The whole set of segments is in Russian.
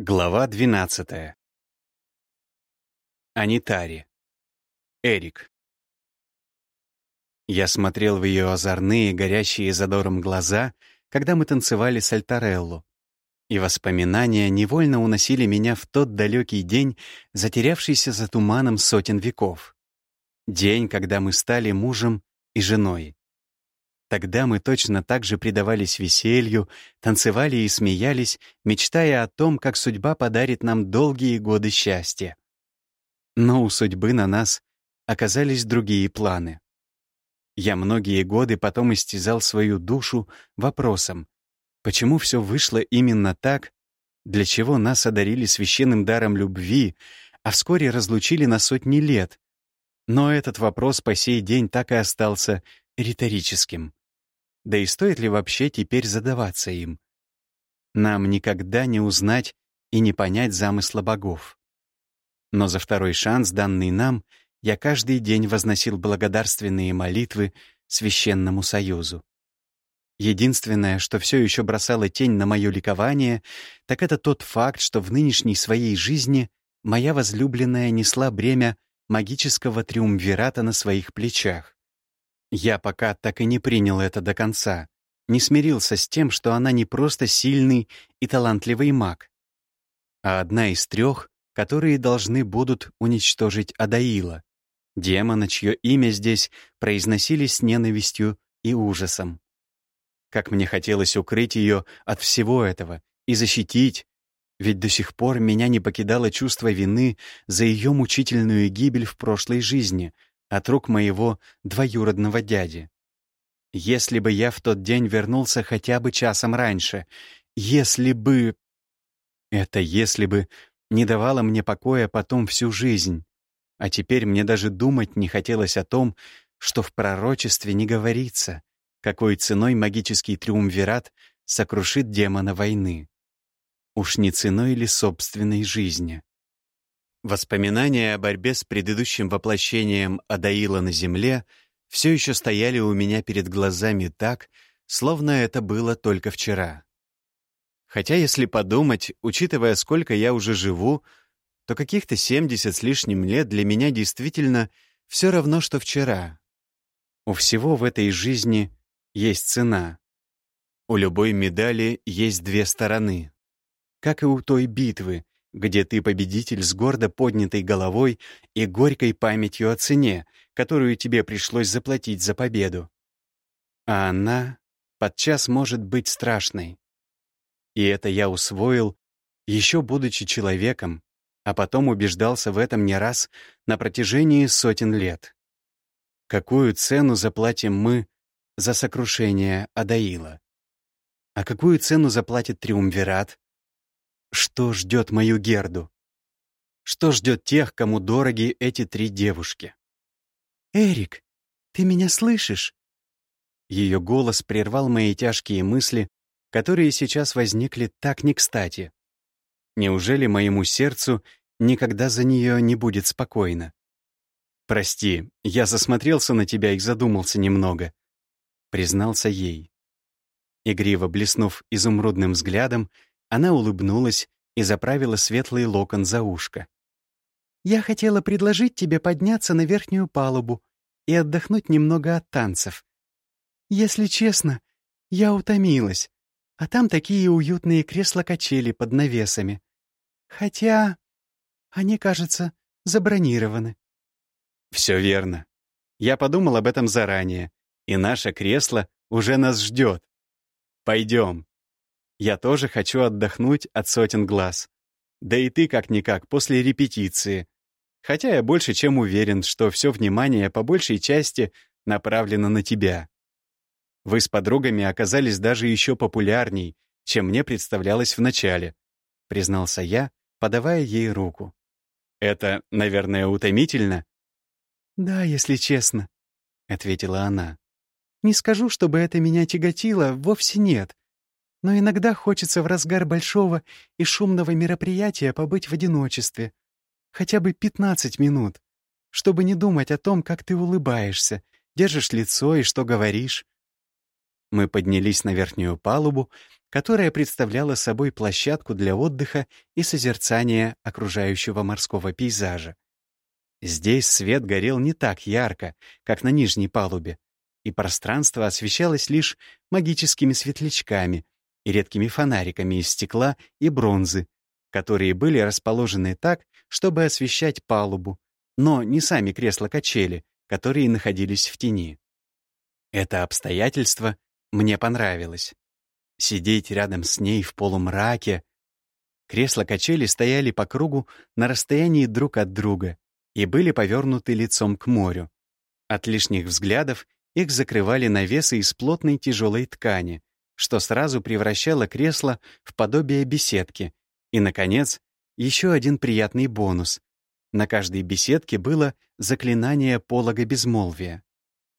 Глава 12. Анитари. Эрик. Я смотрел в ее озорные, горящие задором глаза, когда мы танцевали с Альтареллу, и воспоминания невольно уносили меня в тот далекий день, затерявшийся за туманом сотен веков. День, когда мы стали мужем и женой. Тогда мы точно так же предавались веселью, танцевали и смеялись, мечтая о том, как судьба подарит нам долгие годы счастья. Но у судьбы на нас оказались другие планы. Я многие годы потом истязал свою душу вопросом, почему все вышло именно так, для чего нас одарили священным даром любви, а вскоре разлучили на сотни лет. Но этот вопрос по сей день так и остался риторическим. Да и стоит ли вообще теперь задаваться им? Нам никогда не узнать и не понять замысла богов. Но за второй шанс, данный нам, я каждый день возносил благодарственные молитвы Священному Союзу. Единственное, что все еще бросало тень на мое ликование, так это тот факт, что в нынешней своей жизни моя возлюбленная несла бремя магического триумвирата на своих плечах. Я пока так и не принял это до конца, не смирился с тем, что она не просто сильный и талантливый маг, а одна из трех, которые должны будут уничтожить Адаила, демона, чье имя здесь произносили с ненавистью и ужасом. Как мне хотелось укрыть ее от всего этого и защитить, ведь до сих пор меня не покидало чувство вины за ее мучительную гибель в прошлой жизни — от рук моего двоюродного дяди. Если бы я в тот день вернулся хотя бы часом раньше, если бы... Это «если бы» не давало мне покоя потом всю жизнь. А теперь мне даже думать не хотелось о том, что в пророчестве не говорится, какой ценой магический триумвират сокрушит демона войны. Уж не ценой ли собственной жизни? Воспоминания о борьбе с предыдущим воплощением Адаила на Земле все еще стояли у меня перед глазами так, словно это было только вчера. Хотя, если подумать, учитывая, сколько я уже живу, то каких-то 70 с лишним лет для меня действительно все равно, что вчера. У всего в этой жизни есть цена. У любой медали есть две стороны. Как и у той битвы, где ты победитель с гордо поднятой головой и горькой памятью о цене, которую тебе пришлось заплатить за победу. А она подчас может быть страшной. И это я усвоил, еще будучи человеком, а потом убеждался в этом не раз на протяжении сотен лет. Какую цену заплатим мы за сокрушение Адаила? А какую цену заплатит Триумвират, что ждет мою Герду? Что ждет тех, кому дороги эти три девушки? «Эрик, ты меня слышишь?» Ее голос прервал мои тяжкие мысли, которые сейчас возникли так не кстати. Неужели моему сердцу никогда за нее не будет спокойно? «Прости, я засмотрелся на тебя и задумался немного», — признался ей. Игриво блеснув изумрудным взглядом, она улыбнулась и заправила светлый локон за ушко. «Я хотела предложить тебе подняться на верхнюю палубу и отдохнуть немного от танцев. Если честно, я утомилась, а там такие уютные кресла-качели под навесами. Хотя они, кажется, забронированы». «Все верно. Я подумал об этом заранее, и наше кресло уже нас ждет. Пойдем». Я тоже хочу отдохнуть от сотен глаз. Да и ты как-никак после репетиции. Хотя я больше чем уверен, что все внимание по большей части направлено на тебя. Вы с подругами оказались даже еще популярней, чем мне представлялось вначале, признался я, подавая ей руку. Это, наверное, утомительно? Да, если честно, ответила она. Не скажу, чтобы это меня тяготило, вовсе нет. Но иногда хочется в разгар большого и шумного мероприятия побыть в одиночестве. Хотя бы 15 минут, чтобы не думать о том, как ты улыбаешься, держишь лицо и что говоришь. Мы поднялись на верхнюю палубу, которая представляла собой площадку для отдыха и созерцания окружающего морского пейзажа. Здесь свет горел не так ярко, как на нижней палубе, и пространство освещалось лишь магическими светлячками и редкими фонариками из стекла и бронзы, которые были расположены так, чтобы освещать палубу, но не сами кресла-качели, которые находились в тени. Это обстоятельство мне понравилось. Сидеть рядом с ней в полумраке. Кресла-качели стояли по кругу на расстоянии друг от друга и были повернуты лицом к морю. От лишних взглядов их закрывали навесы из плотной тяжелой ткани, что сразу превращало кресло в подобие беседки. И, наконец, еще один приятный бонус. На каждой беседке было заклинание полога безмолвия.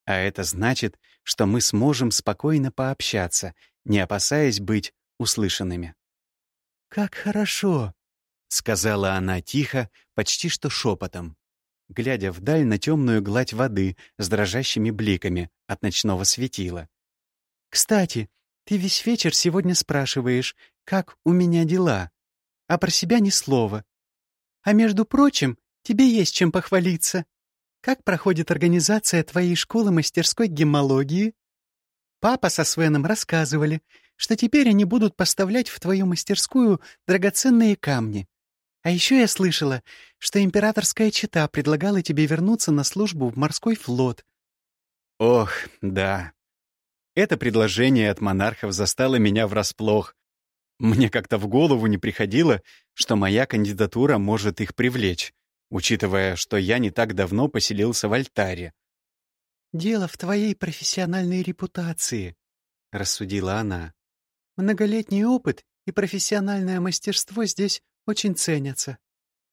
А это значит, что мы сможем спокойно пообщаться, не опасаясь быть услышанными. «Как хорошо!» — сказала она тихо, почти что шепотом, глядя вдаль на темную гладь воды с дрожащими бликами от ночного светила. «Кстати, ты весь вечер сегодня спрашиваешь, как у меня дела, а про себя ни слова. А между прочим, тебе есть чем похвалиться. Как проходит организация твоей школы мастерской геммологии? Папа со Свеном рассказывали, что теперь они будут поставлять в твою мастерскую драгоценные камни. А еще я слышала, что императорская чита предлагала тебе вернуться на службу в морской флот. Ох, да. Это предложение от монархов застало меня врасплох. Мне как-то в голову не приходило, что моя кандидатура может их привлечь учитывая, что я не так давно поселился в альтаре. «Дело в твоей профессиональной репутации», — рассудила она. «Многолетний опыт и профессиональное мастерство здесь очень ценятся.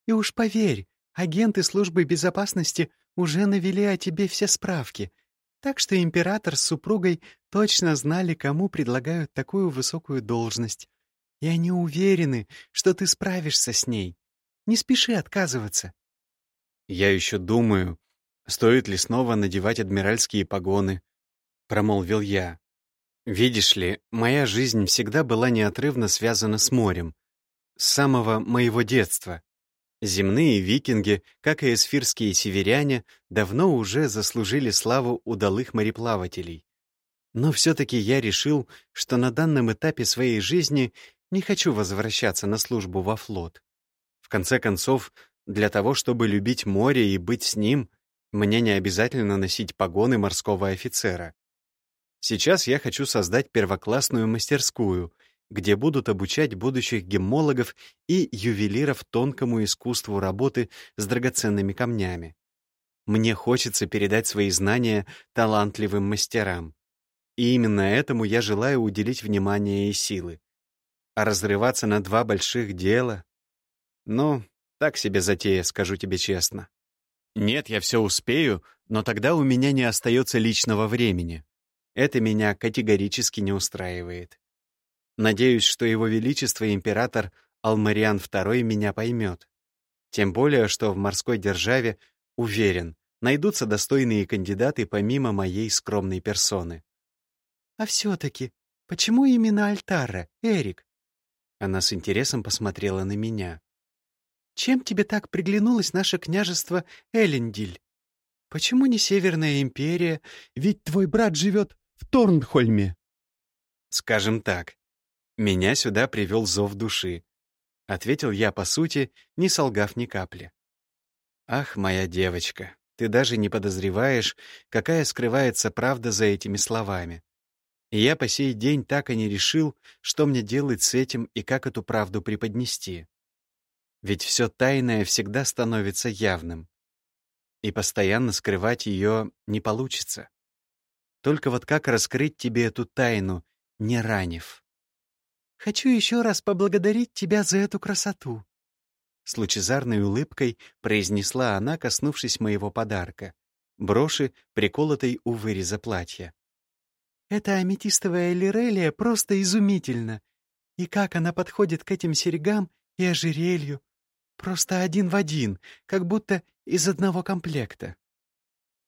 И уж поверь, агенты службы безопасности уже навели о тебе все справки, так что император с супругой точно знали, кому предлагают такую высокую должность. И они уверены, что ты справишься с ней. Не спеши отказываться. «Я еще думаю, стоит ли снова надевать адмиральские погоны», — промолвил я. «Видишь ли, моя жизнь всегда была неотрывно связана с морем. С самого моего детства. Земные викинги, как и эсфирские северяне, давно уже заслужили славу удалых мореплавателей. Но все-таки я решил, что на данном этапе своей жизни не хочу возвращаться на службу во флот. В конце концов, для того, чтобы любить море и быть с ним, мне не обязательно носить погоны морского офицера. Сейчас я хочу создать первоклассную мастерскую, где будут обучать будущих геммологов и ювелиров тонкому искусству работы с драгоценными камнями. Мне хочется передать свои знания талантливым мастерам. И именно этому я желаю уделить внимание и силы. А разрываться на два больших дела... Ну, так себе затея, скажу тебе честно. Нет, я все успею, но тогда у меня не остается личного времени. Это меня категорически не устраивает. Надеюсь, что Его Величество император Алмариан II меня поймет. Тем более, что в морской державе, уверен, найдутся достойные кандидаты помимо моей скромной персоны. «А все-таки, почему именно Альтара, Эрик?» Она с интересом посмотрела на меня. Чем тебе так приглянулось наше княжество Элендиль? Почему не Северная империя? Ведь твой брат живет в Торнхольме. Скажем так, меня сюда привел зов души. Ответил я, по сути, не солгав ни капли. Ах, моя девочка, ты даже не подозреваешь, какая скрывается правда за этими словами. И я по сей день так и не решил, что мне делать с этим и как эту правду преподнести. Ведь все тайное всегда становится явным. И постоянно скрывать ее не получится. Только вот как раскрыть тебе эту тайну, не ранив? «Хочу еще раз поблагодарить тебя за эту красоту», с лучезарной улыбкой произнесла она, коснувшись моего подарка — броши, приколотой у выреза платья. «Эта аметистовая лирелия просто изумительна. И как она подходит к этим серьгам и ожерелью, Просто один в один, как будто из одного комплекта.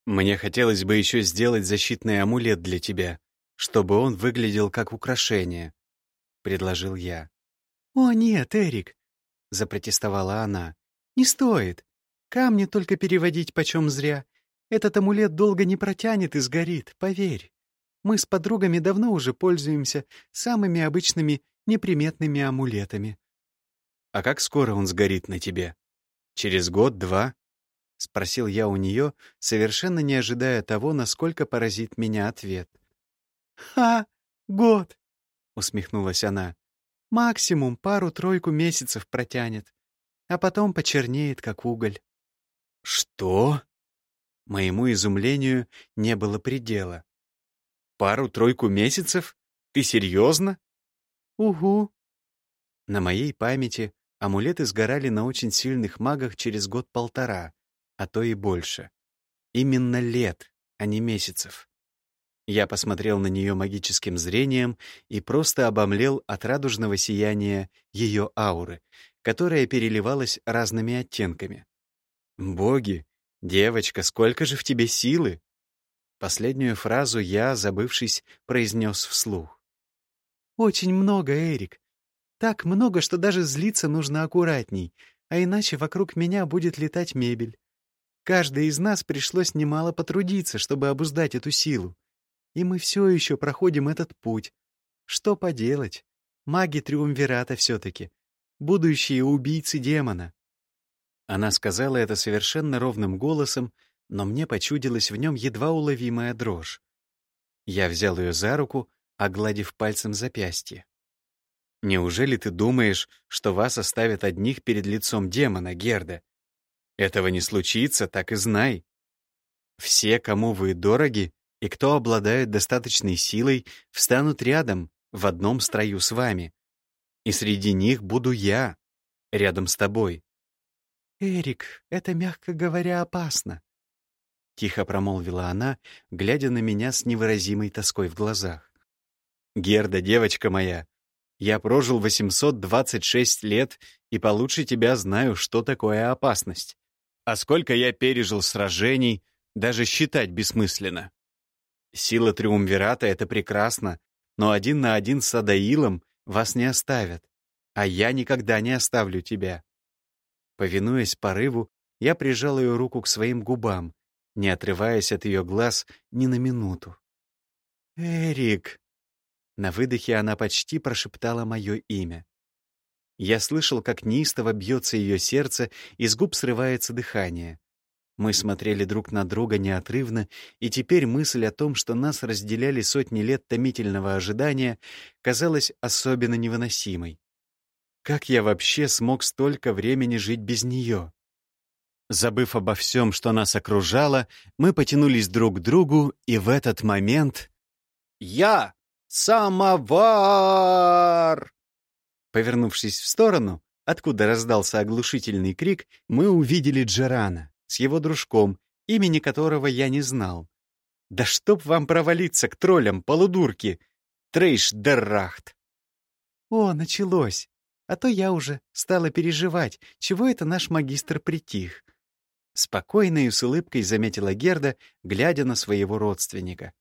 Мне хотелось бы еще сделать защитный амулет для тебя, чтобы он выглядел как украшение. предложил я. «О, нет, Эрик!» — запротестовала она. «Не стоит. Камни только переводить почем зря. Этот амулет долго не протянет и сгорит, поверь. Мы с подругами давно уже пользуемся самыми обычными неприметными амулетами». «А как скоро он сгорит на тебе? Через год-два?» — спросил я у нее, совершенно не ожидая того, насколько поразит меня ответ. «Ха! Год!» — усмехнулась она. «Максимум пару-тройку месяцев протянет, а потом почернеет, как уголь». «Что?» Моему изумлению не было предела. «Пару-тройку месяцев? Ты серьезно?» «Угу». На моей памяти амулеты сгорали на очень сильных магах через год-полтора, а то и больше. Именно лет, а не месяцев. Я посмотрел на нее магическим зрением и просто обомлел от радужного сияния ее ауры, которая переливалась разными оттенками. «Боги! Девочка, сколько же в тебе силы!» Последнюю фразу я, забывшись, произнес вслух. «Очень много, Эрик. Так много, что даже злиться нужно аккуратней, а иначе вокруг меня будет летать мебель. Каждой из нас пришлось немало потрудиться, чтобы обуздать эту силу. И мы все еще проходим этот путь. Что поделать? Маги Триумвирата все-таки. Будущие убийцы демона. Она сказала это совершенно ровным голосом, но мне почудилась в нем едва уловимая дрожь. Я взял ее за руку, огладив пальцем запястье. «Неужели ты думаешь, что вас оставят одних перед лицом демона, Герда? Этого не случится, так и знай. Все, кому вы дороги, и кто обладает достаточной силой, встанут рядом, в одном строю с вами. И среди них буду я, рядом с тобой. «Эрик, это, мягко говоря, опасно», — тихо промолвила она, глядя на меня с невыразимой тоской в глазах. «Герда, девочка моя, я прожил 826 лет и получше тебя знаю, что такое опасность. А сколько я пережил сражений, даже считать бессмысленно. Сила Триумвирата — это прекрасно, но один на один с Адаилом вас не оставят, а я никогда не оставлю тебя. Повинуясь порыву, я прижал ее руку к своим губам, не отрываясь от ее глаз ни на минуту. «Эрик!» На выдохе она почти прошептала мое имя. Я слышал, как неистово бьется ее сердце, и с губ срывается дыхание. Мы смотрели друг на друга неотрывно, и теперь мысль о том, что нас разделяли сотни лет томительного ожидания, казалась особенно невыносимой. Как я вообще смог столько времени жить без нее? Забыв обо всем, что нас окружало, мы потянулись друг к другу, и в этот момент... «Я! Самовар!» Повернувшись в сторону, откуда раздался оглушительный крик, мы увидели Джерана с его дружком, имени которого я не знал. «Да чтоб вам провалиться к троллям, полудурки! Трейш Деррахт!» «О, началось! А то я уже стала переживать, чего это наш магистр притих». Спокойно и с улыбкой заметила Герда, глядя на своего родственника.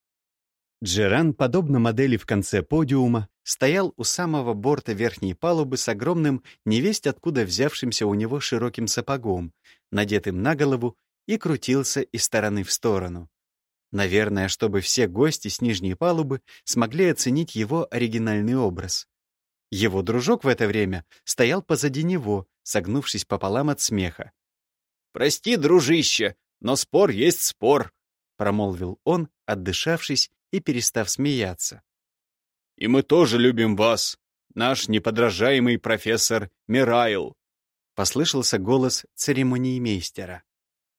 Джеран, подобно модели в конце подиума, стоял у самого борта верхней палубы с огромным, невесть откуда взявшимся у него широким сапогом, надетым на голову, и крутился из стороны в сторону. Наверное, чтобы все гости с нижней палубы смогли оценить его оригинальный образ. Его дружок в это время стоял позади него, согнувшись пополам от смеха. «Прости, дружище, но спор есть спор», — промолвил он, отдышавшись и перестав смеяться. «И мы тоже любим вас, наш неподражаемый профессор Мирайл», послышался голос церемониймейстера.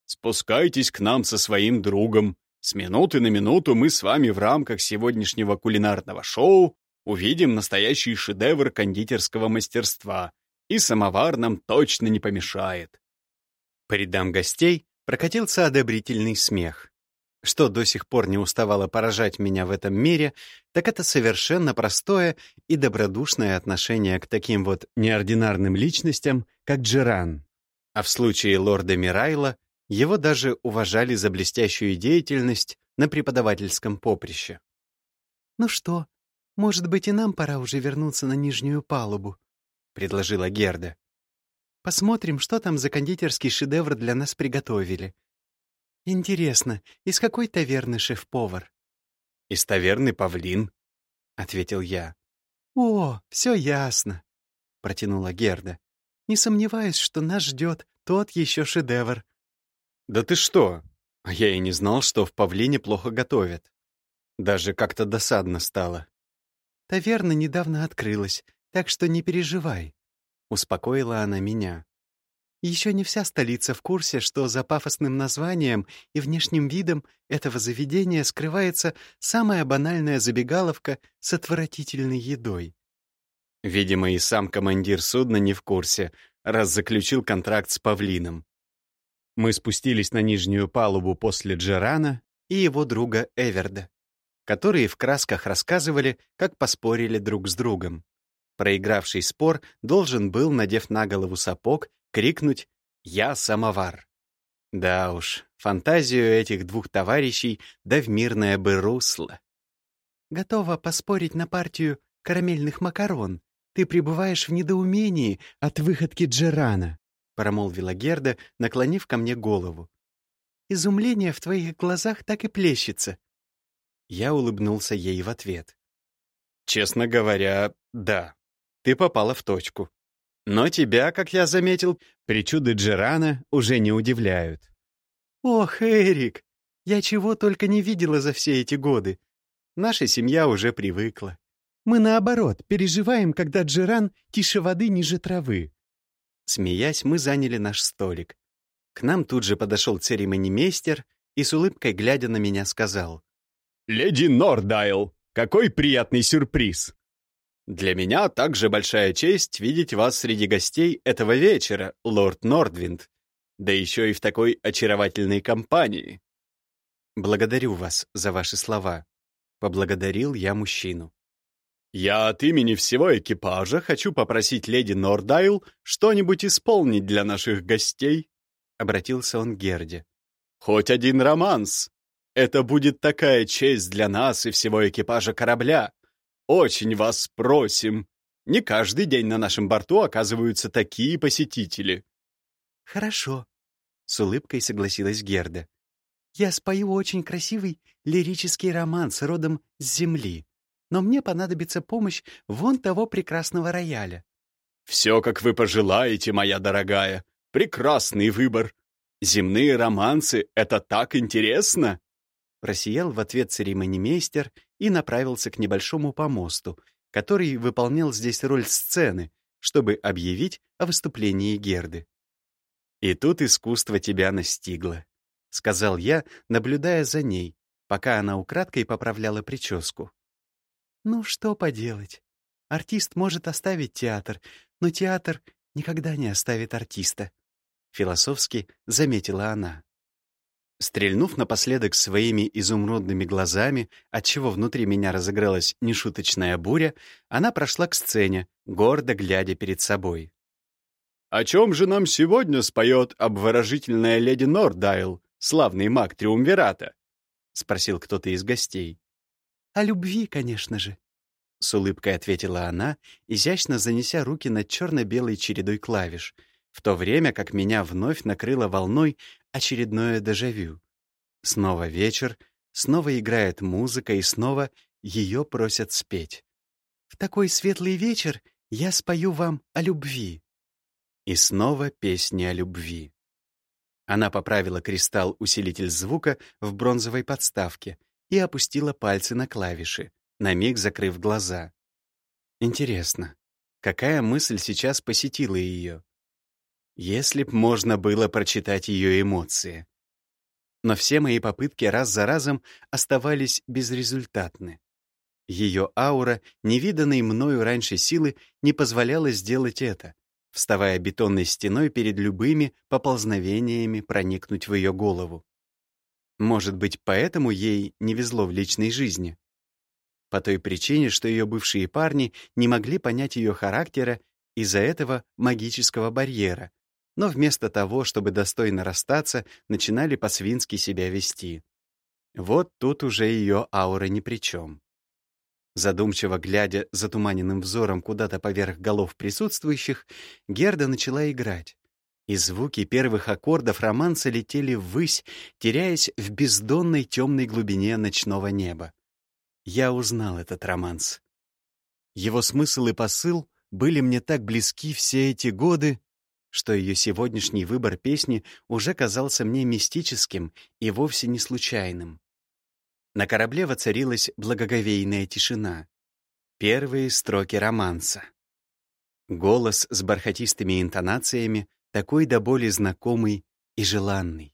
«Спускайтесь к нам со своим другом. С минуты на минуту мы с вами в рамках сегодняшнего кулинарного шоу увидим настоящий шедевр кондитерского мастерства, и самовар нам точно не помешает». По рядам гостей прокатился одобрительный смех. Что до сих пор не уставало поражать меня в этом мире, так это совершенно простое и добродушное отношение к таким вот неординарным личностям, как Джеран. А в случае лорда Мирайла его даже уважали за блестящую деятельность на преподавательском поприще. «Ну что, «Может быть, и нам пора уже вернуться на нижнюю палубу», — предложила Герда. «Посмотрим, что там за кондитерский шедевр для нас приготовили. Интересно, из какой таверны шеф-повар?» «Из таверны «Павлин», — ответил я. «О, все ясно», — протянула Герда. «Не сомневаюсь, что нас ждет тот еще шедевр». «Да ты что? А я и не знал, что в Павлине плохо готовят. Даже как-то досадно стало». «Таверна недавно открылась, так что не переживай», — успокоила она меня. Еще не вся столица в курсе, что за пафосным названием и внешним видом этого заведения скрывается самая банальная забегаловка с отвратительной едой. Видимо, и сам командир судна не в курсе, раз заключил контракт с павлином. Мы спустились на нижнюю палубу после Джерана и его друга Эверда, которые в красках рассказывали, как поспорили друг с другом. Проигравший спор должен был, надев на голову сапог, крикнуть «Я самовар!». Да уж, фантазию этих двух товарищей да в мирное бы русло. «Готова поспорить на партию карамельных макарон. Ты пребываешь в недоумении от выходки Джерана», промолвила Герда, наклонив ко мне голову. «Изумление в твоих глазах так и плещется». Я улыбнулся ей в ответ. «Честно говоря, да, ты попала в точку. Но тебя, как я заметил, причуды Джерана уже не удивляют. «Ох, Эрик, я чего только не видела за все эти годы. Наша семья уже привыкла. Мы, наоборот, переживаем, когда Джеран тише воды ниже травы». Смеясь, мы заняли наш столик. К нам тут же подошел церемонимейстер и с улыбкой, глядя на меня, сказал. «Леди Нордайл, какой приятный сюрприз!» Для меня также большая честь видеть вас среди гостей этого вечера, лорд Нордвинд, да еще и в такой очаровательной компании. Благодарю вас за ваши слова. Поблагодарил я мужчину. Я от имени всего экипажа хочу попросить леди Нордайл что-нибудь исполнить для наших гостей, обратился он к Герде. Хоть один романс. Это будет такая честь для нас и всего экипажа корабля. Очень вас просим. Не каждый день на нашем борту оказываются такие посетители». «Хорошо», — с улыбкой согласилась Герда. «Я спою очень красивый лирический роман с родом с земли, но мне понадобится помощь вон того прекрасного рояля». «Все, как вы пожелаете, моя дорогая. Прекрасный выбор. Земные романсы — это так интересно!» Просиял в ответ церемонимейстер и направился к небольшому помосту, который выполнял здесь роль сцены, чтобы объявить о выступлении Герды. «И тут искусство тебя настигло», — сказал я, наблюдая за ней, пока она украдкой поправляла прическу. «Ну, что поделать? Артист может оставить театр, но театр никогда не оставит артиста», — философски заметила она. Стрельнув напоследок своими изумрудными глазами, отчего внутри меня разыгралась нешуточная буря, она прошла к сцене, гордо глядя перед собой. «О чем же нам сегодня споет обворожительная леди Нордайл, славный маг Триумвирата?» — спросил кто-то из гостей. «О любви, конечно же», — с улыбкой ответила она, изящно занеся руки над черно-белой чередой клавиш, в то время как меня вновь накрыло волной очередное дежавю. Снова вечер, снова играет музыка, и снова ее просят спеть. «В такой светлый вечер я спою вам о любви». И снова песни о любви. Она поправила кристалл-усилитель звука в бронзовой подставке и опустила пальцы на клавиши, на миг закрыв глаза. Интересно, какая мысль сейчас посетила ее? Если б можно было прочитать ее эмоции. Но все мои попытки раз за разом оставались безрезультатны. Ее аура, невиданной мною раньше силы, не позволяла сделать это, вставая бетонной стеной перед любыми поползновениями проникнуть в ее голову. Может быть, поэтому ей не везло в личной жизни. По той причине, что ее бывшие парни не могли понять ее характера из-за этого магического барьера, но вместо того, чтобы достойно расстаться, начинали по-свински себя вести. Вот тут уже ее аура ни при чем. Задумчиво глядя затуманенным взором куда-то поверх голов присутствующих, Герда начала играть. И звуки первых аккордов романса летели ввысь, теряясь в бездонной темной глубине ночного неба. Я узнал этот романс. Его смысл и посыл были мне так близки все эти годы, что ее сегодняшний выбор песни уже казался мне мистическим и вовсе не случайным. На корабле воцарилась благоговейная тишина. Первые строки романса. Голос с бархатистыми интонациями, такой до боли знакомый и желанный.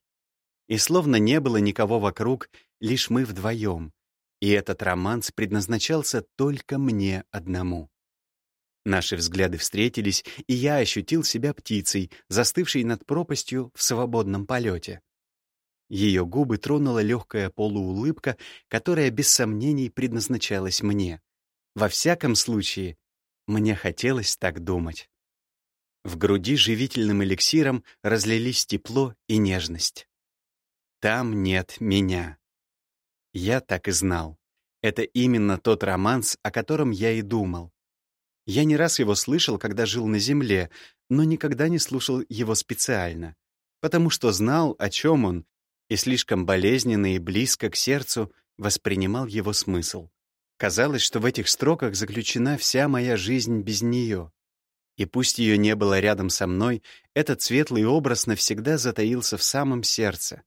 И словно не было никого вокруг, лишь мы вдвоем. И этот романс предназначался только мне одному. Наши взгляды встретились, и я ощутил себя птицей, застывшей над пропастью в свободном полете. Ее губы тронула легкая полуулыбка, которая без сомнений предназначалась мне. Во всяком случае, мне хотелось так думать. В груди живительным эликсиром разлились тепло и нежность. Там нет меня. Я так и знал. Это именно тот романс, о котором я и думал. Я не раз его слышал, когда жил на Земле, но никогда не слушал его специально, потому что знал, о чем он, и слишком болезненно и близко к сердцу воспринимал его смысл. Казалось, что в этих строках заключена вся моя жизнь без нее. И пусть ее не было рядом со мной, этот светлый образ навсегда затаился в самом сердце.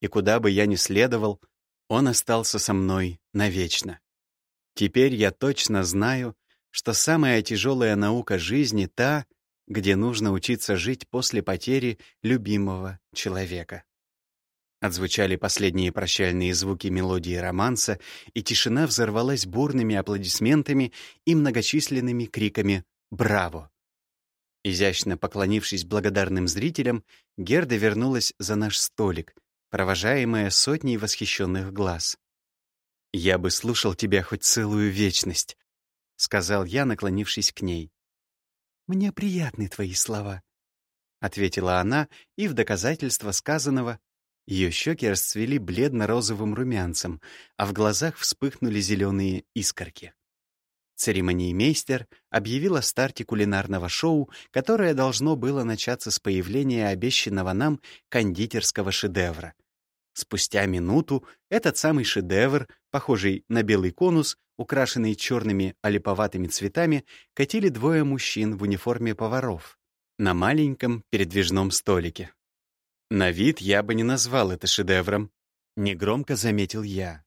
И куда бы я ни следовал, он остался со мной навечно. Теперь я точно знаю, что самая тяжелая наука жизни — та, где нужно учиться жить после потери любимого человека. Отзвучали последние прощальные звуки мелодии романса, и тишина взорвалась бурными аплодисментами и многочисленными криками «Браво!». Изящно поклонившись благодарным зрителям, Герда вернулась за наш столик, провожаемая сотней восхищенных глаз. «Я бы слушал тебя хоть целую вечность», — сказал я, наклонившись к ней. «Мне приятны твои слова», — ответила она, и в доказательство сказанного ее щеки расцвели бледно-розовым румянцем, а в глазах вспыхнули зеленые искорки. Церемониймейстер объявил о старте кулинарного шоу, которое должно было начаться с появления обещанного нам кондитерского шедевра, Спустя минуту этот самый шедевр, похожий на белый конус, украшенный черными олиповатыми цветами, катили двое мужчин в униформе поваров на маленьком передвижном столике. На вид я бы не назвал это шедевром, негромко заметил я.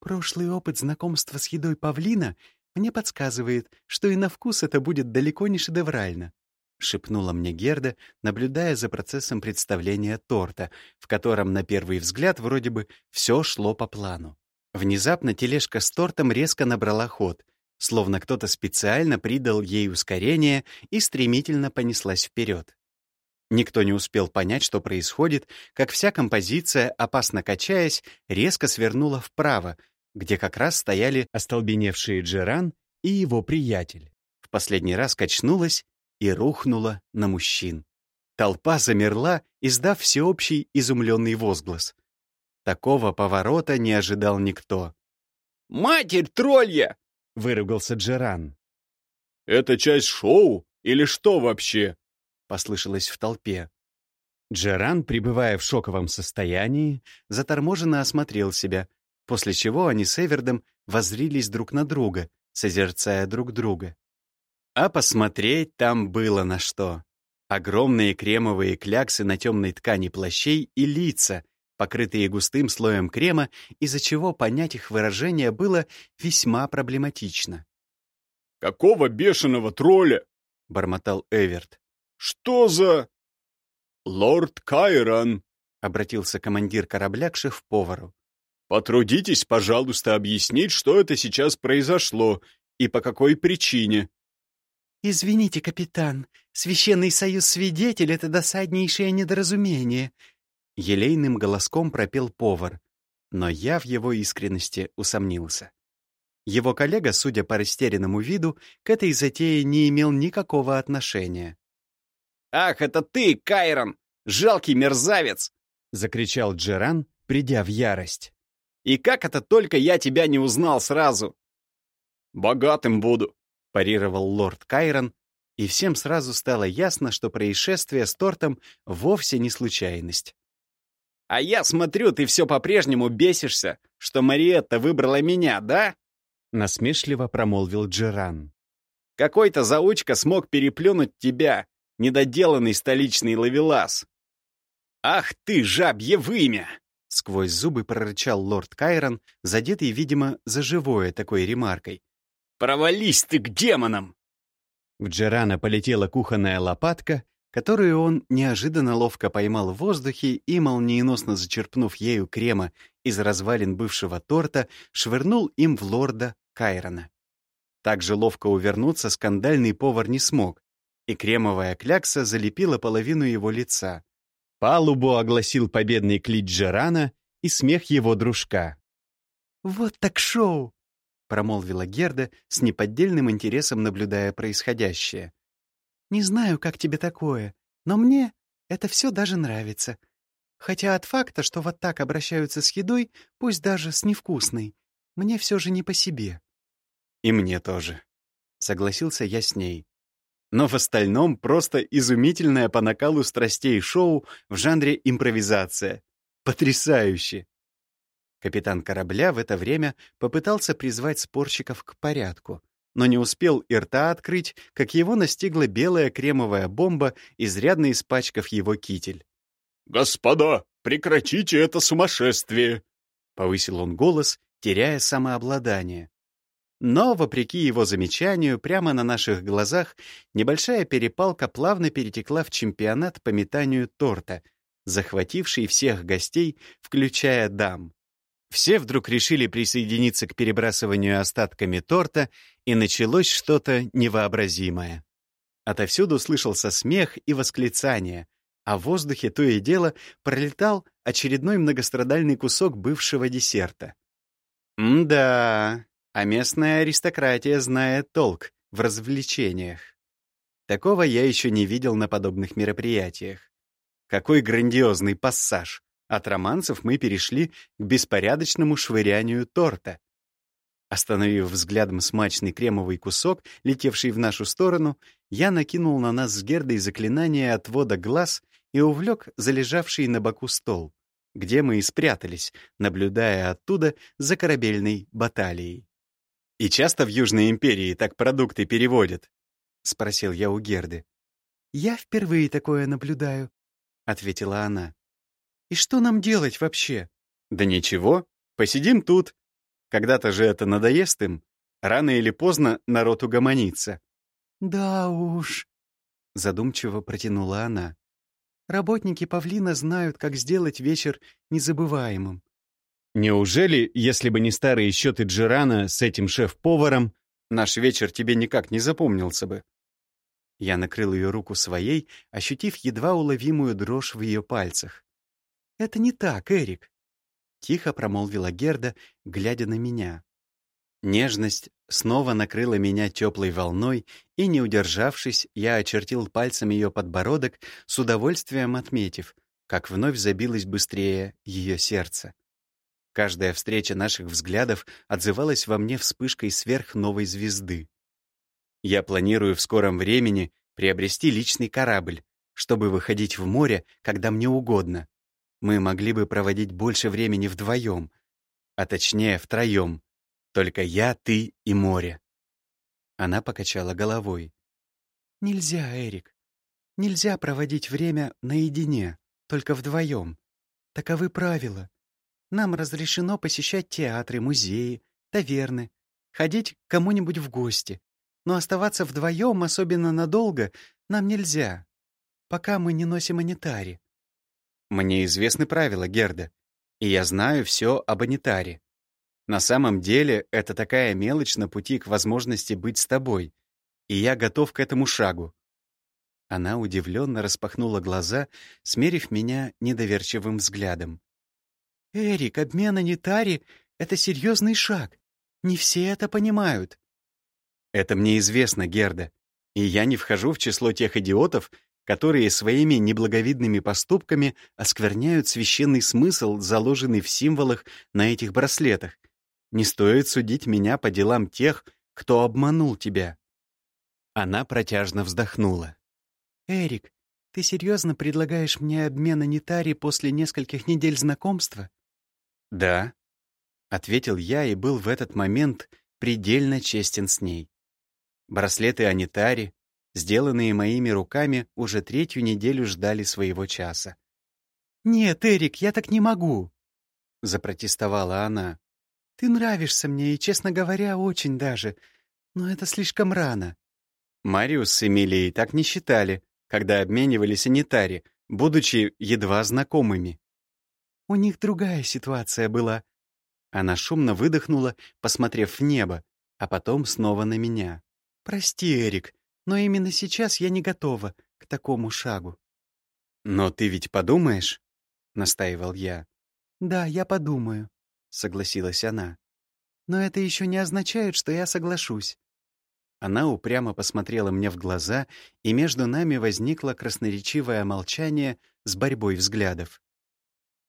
Прошлый опыт знакомства с едой павлина мне подсказывает, что и на вкус это будет далеко не шедеврально. — шепнула мне Герда, наблюдая за процессом представления торта, в котором, на первый взгляд, вроде бы все шло по плану. Внезапно тележка с тортом резко набрала ход, словно кто-то специально придал ей ускорение и стремительно понеслась вперед. Никто не успел понять, что происходит, как вся композиция, опасно качаясь, резко свернула вправо, где как раз стояли остолбеневшие Джеран и его приятель. В последний раз качнулась и рухнула на мужчин. Толпа замерла, издав всеобщий изумленный возглас. Такого поворота не ожидал никто. «Матерь троллья!» — выругался Джеран. «Это часть шоу или что вообще?» — послышалось в толпе. Джеран, пребывая в шоковом состоянии, заторможенно осмотрел себя, после чего они с Эвердом воззрились друг на друга, созерцая друг друга. А посмотреть там было на что. Огромные кремовые кляксы на темной ткани плащей и лица, покрытые густым слоем крема, из-за чего понять их выражение было весьма проблематично. «Какого бешеного тролля?» — бормотал Эверт. «Что за...» «Лорд Кайрон», — обратился командир корабля к шеф-повару. «Потрудитесь, пожалуйста, объяснить, что это сейчас произошло и по какой причине». «Извините, капитан, Священный Союз Свидетель — это досаднейшее недоразумение», — елейным голоском пропел повар, но я в его искренности усомнился. Его коллега, судя по растерянному виду, к этой затее не имел никакого отношения. «Ах, это ты, Кайрон! Жалкий мерзавец!» — закричал Джеран, придя в ярость. «И как это только я тебя не узнал сразу!» «Богатым буду», — парировал лорд Кайрон, и всем сразу стало ясно, что происшествие с тортом вовсе не случайность. «А я смотрю, ты все по-прежнему бесишься, что Мариетта выбрала меня, да?» Насмешливо промолвил Джеран. «Какой-то заучка смог переплюнуть тебя, недоделанный столичный ловелас. Ах ты, жабье вымя!» Сквозь зубы прорычал лорд Кайрон, задетый, видимо, за живое такой ремаркой. «Провались ты к демонам!» В Джерана полетела кухонная лопатка, которую он неожиданно ловко поймал в воздухе и, молниеносно зачерпнув ею крема из развалин бывшего торта, швырнул им в лорда Кайрона. Так же ловко увернуться скандальный повар не смог, и кремовая клякса залепила половину его лица. Палубу огласил победный клич Джерана и смех его дружка. «Вот так шоу!» — промолвила Герда с неподдельным интересом, наблюдая происходящее. «Не знаю, как тебе такое, но мне это все даже нравится. Хотя от факта, что вот так обращаются с едой, пусть даже с невкусной, мне все же не по себе». «И мне тоже», — согласился я с ней но в остальном просто изумительное по накалу страстей шоу в жанре импровизация. Потрясающе! Капитан корабля в это время попытался призвать спорщиков к порядку, но не успел и рта открыть, как его настигла белая кремовая бомба, изрядно испачкав его китель. «Господа, прекратите это сумасшествие!» — повысил он голос, теряя самообладание. Но, вопреки его замечанию, прямо на наших глазах небольшая перепалка плавно перетекла в чемпионат по метанию торта, захвативший всех гостей, включая дам. Все вдруг решили присоединиться к перебрасыванию остатками торта, и началось что-то невообразимое. Отовсюду слышался смех и восклицания, а в воздухе то и дело пролетал очередной многострадальный кусок бывшего десерта. «М-да, а местная аристократия знает толк в развлечениях. Такого я еще не видел на подобных мероприятиях. Какой грандиозный пассаж! От романцев мы перешли к беспорядочному швырянию торта. Остановив взглядом смачный кремовый кусок, летевший в нашу сторону, я накинул на нас с Гердой заклинание отвода глаз и увлек залежавший на боку стол, где мы и спрятались, наблюдая оттуда за корабельной баталией. «И часто в Южной империи так продукты переводят?» — спросил я у Герды. «Я впервые такое наблюдаю», — ответила она. «И что нам делать вообще?» «Да ничего, посидим тут. Когда-то же это надоест им. Рано или поздно народ угомонится». «Да уж», — задумчиво протянула она. «Работники павлина знают, как сделать вечер незабываемым. Неужели, если бы не старые счеты Джирана с этим шеф-поваром, наш вечер тебе никак не запомнился бы? Я накрыл ее руку своей, ощутив едва уловимую дрожь в ее пальцах. «Это не так, Эрик», — тихо промолвила Герда, глядя на меня. Нежность снова накрыла меня теплой волной, и, не удержавшись, я очертил пальцем ее подбородок, с удовольствием отметив, как вновь забилось быстрее ее сердце. Каждая встреча наших взглядов отзывалась во мне вспышкой сверхновой звезды. Я планирую в скором времени приобрести личный корабль, чтобы выходить в море, когда мне угодно. Мы могли бы проводить больше времени вдвоем, а точнее втроем. Только я, ты и море. Она покачала головой. «Нельзя, Эрик. Нельзя проводить время наедине, только вдвоем. Таковы правила. Нам разрешено посещать театры, музеи, таверны, ходить к кому-нибудь в гости. Но оставаться вдвоем, особенно надолго, нам нельзя, пока мы не носим анитари. Мне известны правила, Герда, и я знаю все об анитаре. На самом деле, это такая мелочь на пути к возможности быть с тобой, и я готов к этому шагу. Она удивленно распахнула глаза, смерив меня недоверчивым взглядом. «Эрик, обмен Анитари — это серьезный шаг. Не все это понимают». «Это мне известно, Герда, и я не вхожу в число тех идиотов, которые своими неблаговидными поступками оскверняют священный смысл, заложенный в символах на этих браслетах. Не стоит судить меня по делам тех, Кто обманул тебя?» Она протяжно вздохнула. «Эрик, ты серьезно предлагаешь мне обмен Анитари после нескольких недель знакомства?» «Да», — ответил я и был в этот момент предельно честен с ней. Браслеты Анитари, сделанные моими руками, уже третью неделю ждали своего часа. «Нет, Эрик, я так не могу», — запротестовала она. «Ты нравишься мне, и, честно говоря, очень даже. Но это слишком рано». Мариус с Эмилией так не считали, когда обменивались санитари, будучи едва знакомыми. «У них другая ситуация была». Она шумно выдохнула, посмотрев в небо, а потом снова на меня. «Прости, Эрик, но именно сейчас я не готова к такому шагу». «Но ты ведь подумаешь?» — настаивал я. «Да, я подумаю», — согласилась она. «Но это еще не означает, что я соглашусь». Она упрямо посмотрела мне в глаза, и между нами возникло красноречивое молчание с борьбой взглядов.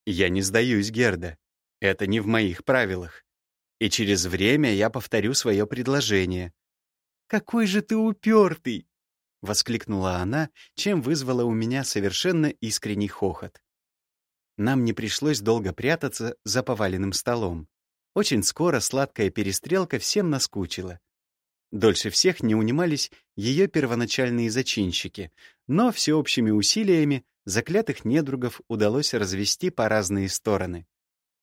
«Я не сдаюсь, Герда. Это не в моих правилах. И через время я повторю свое предложение». «Какой же ты упертый!» — воскликнула она, чем вызвала у меня совершенно искренний хохот. Нам не пришлось долго прятаться за поваленным столом. Очень скоро сладкая перестрелка всем наскучила. Дольше всех не унимались ее первоначальные зачинщики, но всеобщими усилиями заклятых недругов удалось развести по разные стороны.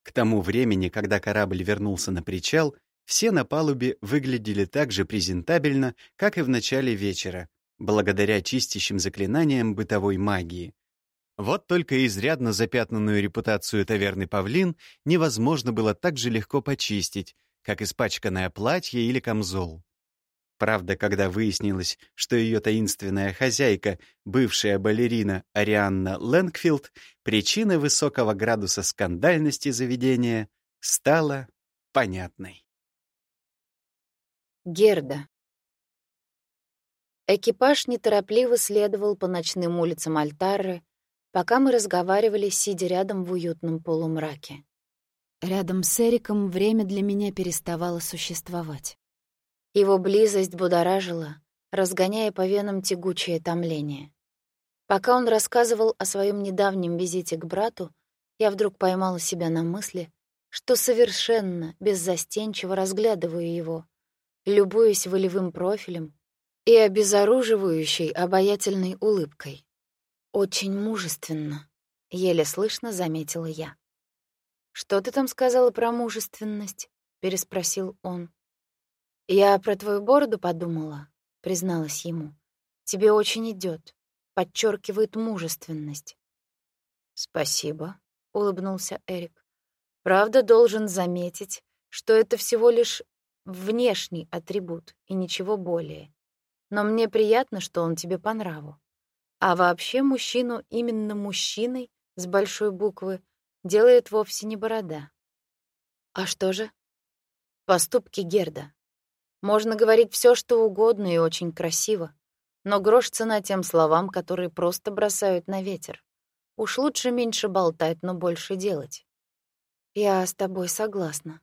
К тому времени, когда корабль вернулся на причал, все на палубе выглядели так же презентабельно, как и в начале вечера, благодаря чистящим заклинаниям бытовой магии. Вот только изрядно запятнанную репутацию таверны «Павлин» невозможно было так же легко почистить, как испачканное платье или камзол. Правда, когда выяснилось, что ее таинственная хозяйка, бывшая балерина Арианна Лэнгфилд, причина высокого градуса скандальности заведения стала понятной. Герда. Экипаж неторопливо следовал по ночным улицам Альтарры, пока мы разговаривали, сидя рядом в уютном полумраке. Рядом с Эриком время для меня переставало существовать. Его близость будоражила, разгоняя по венам тягучее томление. Пока он рассказывал о своем недавнем визите к брату, я вдруг поймала себя на мысли, что совершенно беззастенчиво разглядываю его, любуясь волевым профилем и обезоруживающей обаятельной улыбкой. «Очень мужественно», — еле слышно заметила я. «Что ты там сказала про мужественность?» — переспросил он. «Я про твою бороду подумала», — призналась ему. «Тебе очень идет, подчеркивает мужественность». «Спасибо», — улыбнулся Эрик. «Правда, должен заметить, что это всего лишь внешний атрибут и ничего более. Но мне приятно, что он тебе по нраву. А вообще мужчину именно мужчиной с большой буквы делает вовсе не борода. А что же? Поступки Герда. Можно говорить все, что угодно и очень красиво, но грош цена тем словам, которые просто бросают на ветер. Уж лучше меньше болтать, но больше делать. Я с тобой согласна.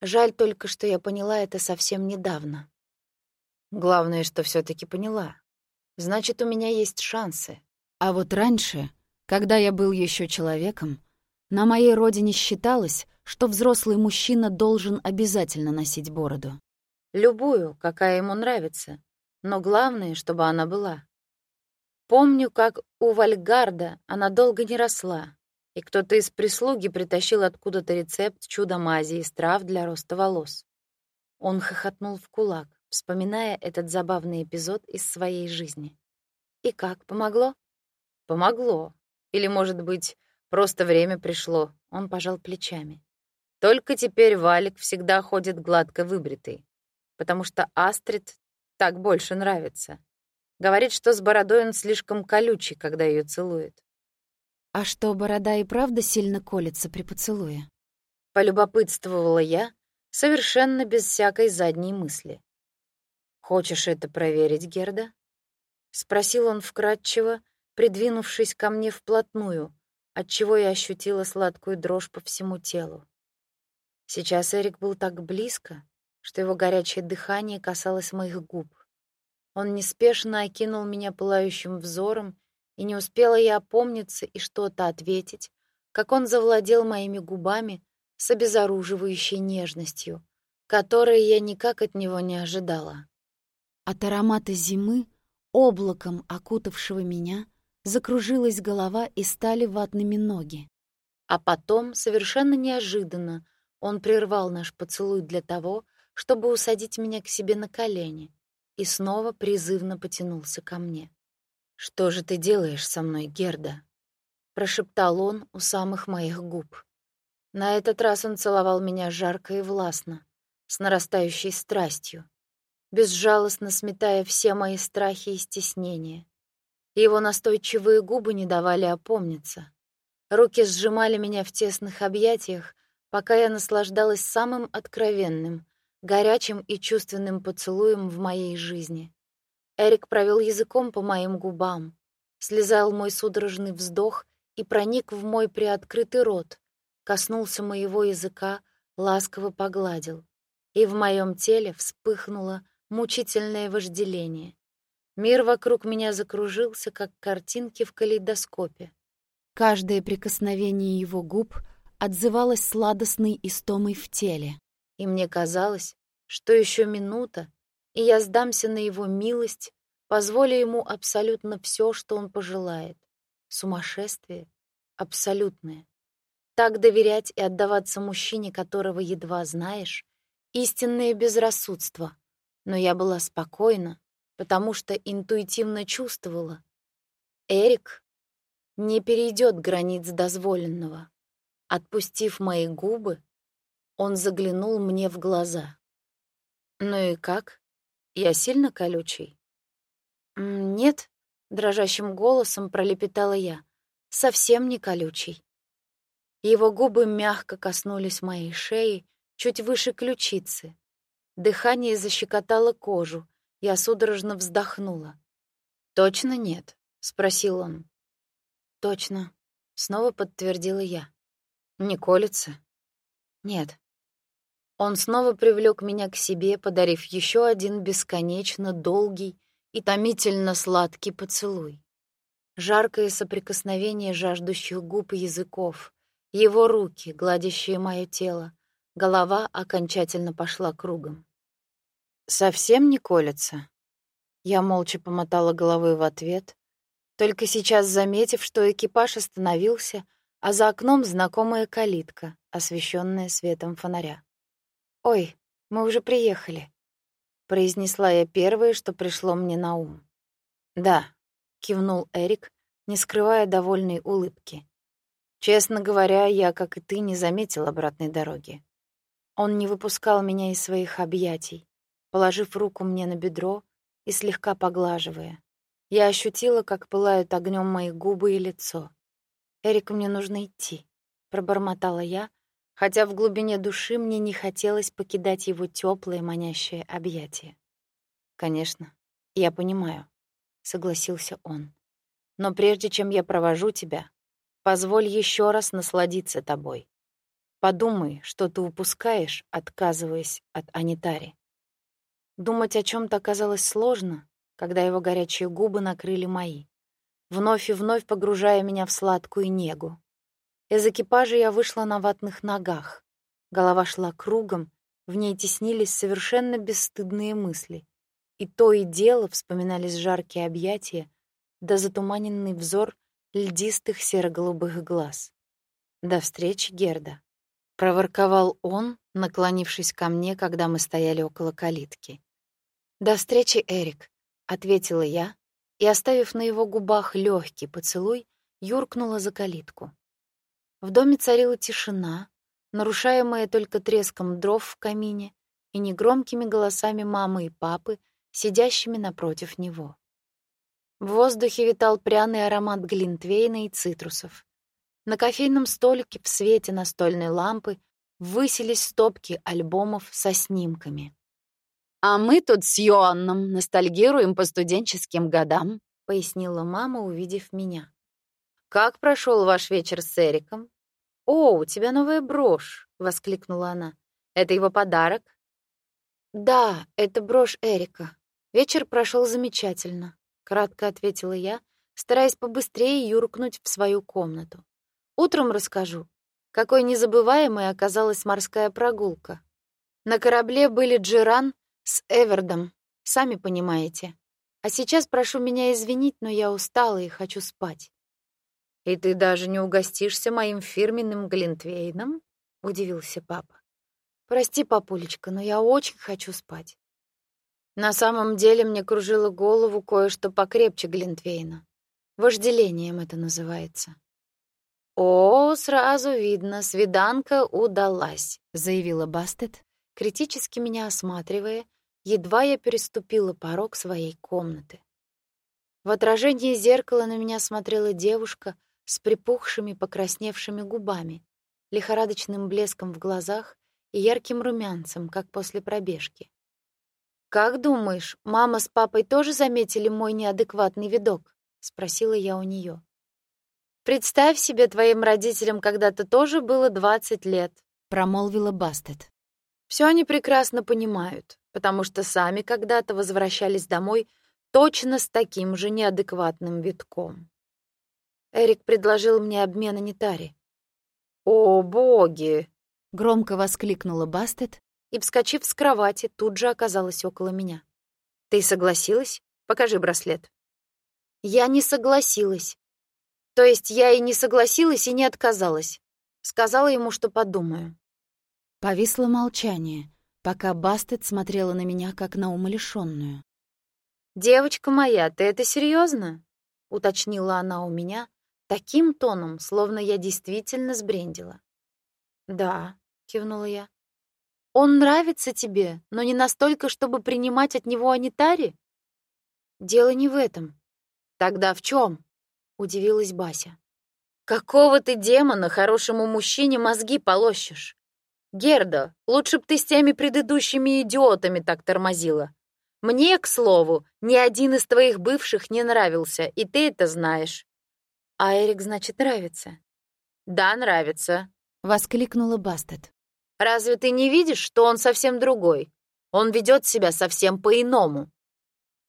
Жаль только, что я поняла это совсем недавно. Главное, что все таки поняла. Значит, у меня есть шансы. А вот раньше, когда я был еще человеком, на моей родине считалось, что взрослый мужчина должен обязательно носить бороду. Любую, какая ему нравится, но главное, чтобы она была. Помню, как у Вальгарда она долго не росла, и кто-то из прислуги притащил откуда-то рецепт чудо-мази из трав для роста волос. Он хохотнул в кулак вспоминая этот забавный эпизод из своей жизни. И как, помогло? Помогло. Или, может быть, просто время пришло. Он пожал плечами. Только теперь Валик всегда ходит гладко выбритый, потому что Астрид так больше нравится. Говорит, что с бородой он слишком колючий, когда ее целует. А что, борода и правда сильно колется при поцелуе? Полюбопытствовала я, совершенно без всякой задней мысли. «Хочешь это проверить, Герда?» — спросил он вкратчиво, придвинувшись ко мне вплотную, отчего я ощутила сладкую дрожь по всему телу. Сейчас Эрик был так близко, что его горячее дыхание касалось моих губ. Он неспешно окинул меня пылающим взором, и не успела я опомниться и что-то ответить, как он завладел моими губами с обезоруживающей нежностью, которой я никак от него не ожидала. От аромата зимы, облаком окутавшего меня, закружилась голова и стали ватными ноги. А потом, совершенно неожиданно, он прервал наш поцелуй для того, чтобы усадить меня к себе на колени, и снова призывно потянулся ко мне. «Что же ты делаешь со мной, Герда?» — прошептал он у самых моих губ. На этот раз он целовал меня жарко и властно, с нарастающей страстью, безжалостно сметая все мои страхи и стеснения. Его настойчивые губы не давали опомниться. Руки сжимали меня в тесных объятиях, пока я наслаждалась самым откровенным, горячим и чувственным поцелуем в моей жизни. Эрик провел языком по моим губам, слезал мой судорожный вздох и проник в мой приоткрытый рот, коснулся моего языка, ласково погладил, и в моем теле вспыхнуло мучительное вожделение. Мир вокруг меня закружился, как картинки в калейдоскопе. Каждое прикосновение его губ отзывалось сладостной истомой в теле, и мне казалось, что еще минута, и я сдамся на его милость, позволю ему абсолютно все, что он пожелает. Сумасшествие абсолютное. Так доверять и отдаваться мужчине, которого едва знаешь, истинное безрассудство. Но я была спокойна, потому что интуитивно чувствовала. Эрик не перейдет границ дозволенного. Отпустив мои губы, он заглянул мне в глаза. «Ну и как? Я сильно колючий?» «Нет», — дрожащим голосом пролепетала я, — «совсем не колючий». Его губы мягко коснулись моей шеи, чуть выше ключицы. Дыхание защекотало кожу, я судорожно вздохнула. «Точно нет?» — спросил он. «Точно», — снова подтвердила я. «Не колется?» «Нет». Он снова привлек меня к себе, подарив еще один бесконечно долгий и томительно сладкий поцелуй. Жаркое соприкосновение жаждущих губ и языков, его руки, гладящие мое тело, голова окончательно пошла кругом. «Совсем не колется?» Я молча помотала головой в ответ, только сейчас заметив, что экипаж остановился, а за окном знакомая калитка, освещенная светом фонаря. «Ой, мы уже приехали», — произнесла я первое, что пришло мне на ум. «Да», — кивнул Эрик, не скрывая довольной улыбки. «Честно говоря, я, как и ты, не заметил обратной дороги. Он не выпускал меня из своих объятий, положив руку мне на бедро и слегка поглаживая. Я ощутила, как пылают огнем мои губы и лицо. «Эрик, мне нужно идти», — пробормотала я, хотя в глубине души мне не хотелось покидать его теплое манящее объятие. «Конечно, я понимаю», — согласился он. «Но прежде чем я провожу тебя, позволь еще раз насладиться тобой. Подумай, что ты упускаешь, отказываясь от Анитари». Думать о чем то оказалось сложно, когда его горячие губы накрыли мои, вновь и вновь погружая меня в сладкую негу. Из экипажа я вышла на ватных ногах. Голова шла кругом, в ней теснились совершенно бесстыдные мысли. И то и дело вспоминались жаркие объятия, да затуманенный взор льдистых серо-голубых глаз. «До встречи, Герда», — проворковал он, наклонившись ко мне, когда мы стояли около калитки. «До встречи, Эрик», — ответила я, и, оставив на его губах легкий поцелуй, юркнула за калитку. В доме царила тишина, нарушаемая только треском дров в камине и негромкими голосами мамы и папы, сидящими напротив него. В воздухе витал пряный аромат глинтвейна и цитрусов. На кофейном столике в свете настольной лампы высились стопки альбомов со снимками. «А мы тут с Йоанном ностальгируем по студенческим годам», — пояснила мама, увидев меня. «Как прошел ваш вечер с Эриком?» «О, у тебя новая брошь!» — воскликнула она. «Это его подарок?» Да, это брошь Эрика. Вечер прошел замечательно, кратко ответила я, стараясь побыстрее юркнуть в свою комнату. Утром расскажу, какой незабываемой оказалась морская прогулка. На корабле были Джиран с Эвердом, сами понимаете. А сейчас прошу меня извинить, но я устала и хочу спать. И ты даже не угостишься моим фирменным глинтвейном? удивился папа. Прости, папулечка, но я очень хочу спать. На самом деле мне кружило голову кое-что покрепче глинтвейна. Вожделением это называется. О, сразу видно, свиданка удалась, заявила Бастет, критически меня осматривая едва я переступила порог своей комнаты. В отражении зеркала на меня смотрела девушка с припухшими, покрасневшими губами, лихорадочным блеском в глазах и ярким румянцем, как после пробежки. «Как думаешь, мама с папой тоже заметили мой неадекватный видок?» — спросила я у нее. «Представь себе, твоим родителям когда-то тоже было 20 лет», — промолвила Бастет. Все они прекрасно понимают потому что сами когда-то возвращались домой точно с таким же неадекватным витком. Эрик предложил мне обмен Анитари. «О, боги!» — громко воскликнула Бастет и, вскочив с кровати, тут же оказалась около меня. «Ты согласилась? Покажи браслет». «Я не согласилась. То есть я и не согласилась, и не отказалась. Сказала ему, что подумаю». Повисло молчание, пока Бастет смотрела на меня как на умалишённую. «Девочка моя, ты это серьезно? уточнила она у меня таким тоном, словно я действительно сбрендила. «Да», — кивнула я. «Он нравится тебе, но не настолько, чтобы принимать от него анитари?» «Дело не в этом». «Тогда в чем? удивилась Бася. «Какого ты демона хорошему мужчине мозги полощешь? Герда, лучше б ты с теми предыдущими идиотами так тормозила. Мне, к слову, ни один из твоих бывших не нравился, и ты это знаешь. А Эрик, значит, нравится? Да, нравится, воскликнула Бастет. Разве ты не видишь, что он совсем другой? Он ведет себя совсем по-иному.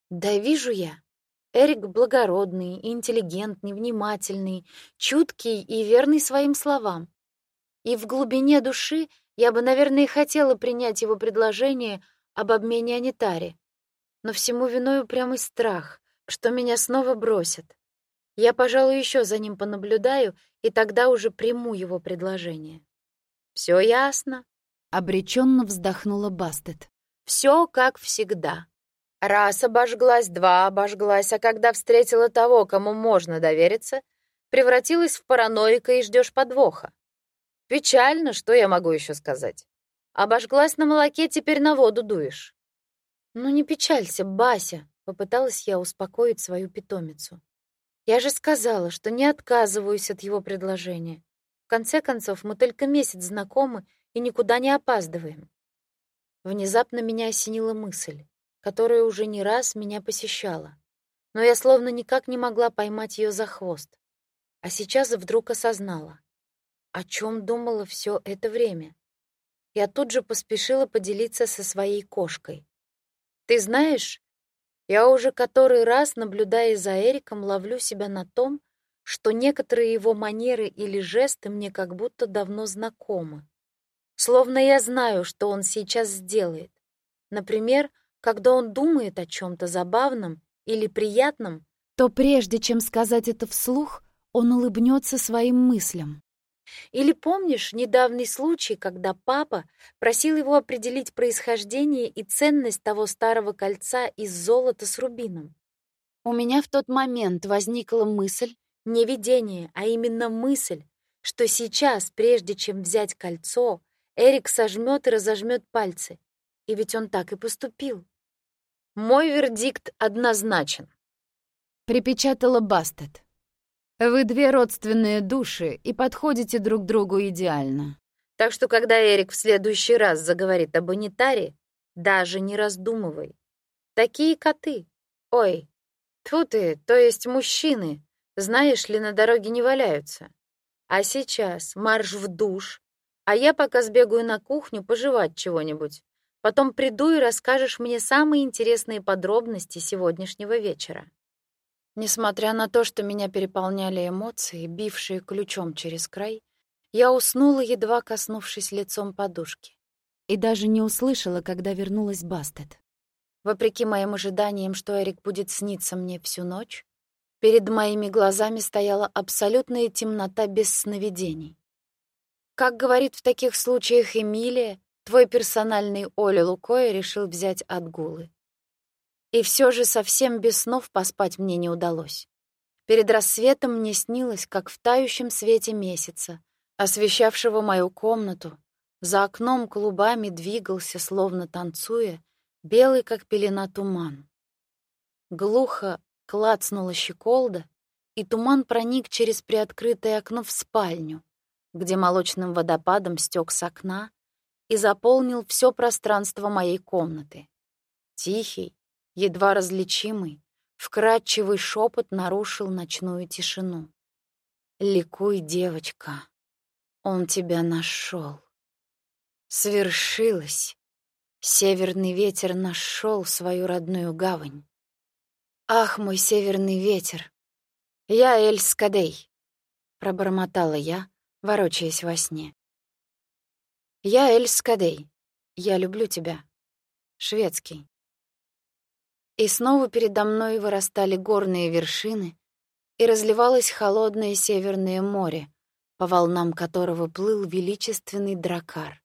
Да вижу я. Эрик благородный, интеллигентный, внимательный, чуткий и верный своим словам. И в глубине души я бы, наверное, и хотела принять его предложение об обмене Анитари. Но всему виной упрямый страх, что меня снова бросят. Я, пожалуй, еще за ним понаблюдаю, и тогда уже приму его предложение. Все ясно, обреченно вздохнула Бастет. Все как всегда. Раз обожглась, два обожглась, а когда встретила того, кому можно довериться, превратилась в параноика и ждешь подвоха. Печально, что я могу еще сказать? Обожглась на молоке, теперь на воду дуешь. Ну не печалься, Бася, попыталась я успокоить свою питомицу. Я же сказала, что не отказываюсь от его предложения. В конце концов, мы только месяц знакомы и никуда не опаздываем. Внезапно меня осенила мысль, которая уже не раз меня посещала, но я словно никак не могла поймать ее за хвост. А сейчас вдруг осознала о чем думала все это время. Я тут же поспешила поделиться со своей кошкой. Ты знаешь, я уже который раз, наблюдая за Эриком, ловлю себя на том, что некоторые его манеры или жесты мне как будто давно знакомы. Словно я знаю, что он сейчас сделает. Например, когда он думает о чем то забавном или приятном, то прежде чем сказать это вслух, он улыбнется своим мыслям. Или помнишь недавний случай, когда папа просил его определить происхождение и ценность того старого кольца из золота с рубином? У меня в тот момент возникла мысль, не видение, а именно мысль, что сейчас, прежде чем взять кольцо, Эрик сожмет и разожмет пальцы. И ведь он так и поступил. Мой вердикт однозначен. Припечатала Бастет. Вы две родственные души и подходите друг другу идеально. Так что, когда Эрик в следующий раз заговорит об унитаре, даже не раздумывай. Такие коты. Ой, тьфу ты, то есть мужчины, знаешь ли, на дороге не валяются. А сейчас марш в душ, а я пока сбегаю на кухню пожевать чего-нибудь. Потом приду и расскажешь мне самые интересные подробности сегодняшнего вечера. Несмотря на то, что меня переполняли эмоции, бившие ключом через край, я уснула, едва коснувшись лицом подушки. И даже не услышала, когда вернулась Бастет. Вопреки моим ожиданиям, что Эрик будет сниться мне всю ночь, перед моими глазами стояла абсолютная темнота без сновидений. Как говорит в таких случаях Эмилия, твой персональный Оля Лукоя решил взять отгулы. И все же совсем без снов поспать мне не удалось. Перед рассветом мне снилось, как в тающем свете месяца, освещавшего мою комнату, за окном клубами двигался, словно танцуя, белый, как пелена, туман. Глухо клацнула щеколда, и туман проник через приоткрытое окно в спальню, где молочным водопадом стек с окна и заполнил все пространство моей комнаты. Тихий, едва различимый, вкрадчивый шепот нарушил ночную тишину. «Ликуй, девочка, он тебя нашел. Свершилось. Северный ветер нашел свою родную гавань. Ах, мой северный ветер! Я Эль Скадей, пробормотала я, ворочаясь во сне. Я Эль Скадей. Я люблю тебя. Шведский. И снова передо мной вырастали горные вершины, и разливалось холодное северное море, по волнам которого плыл величественный дракар,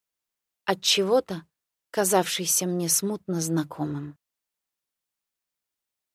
от чего-то казавшийся мне смутно знакомым.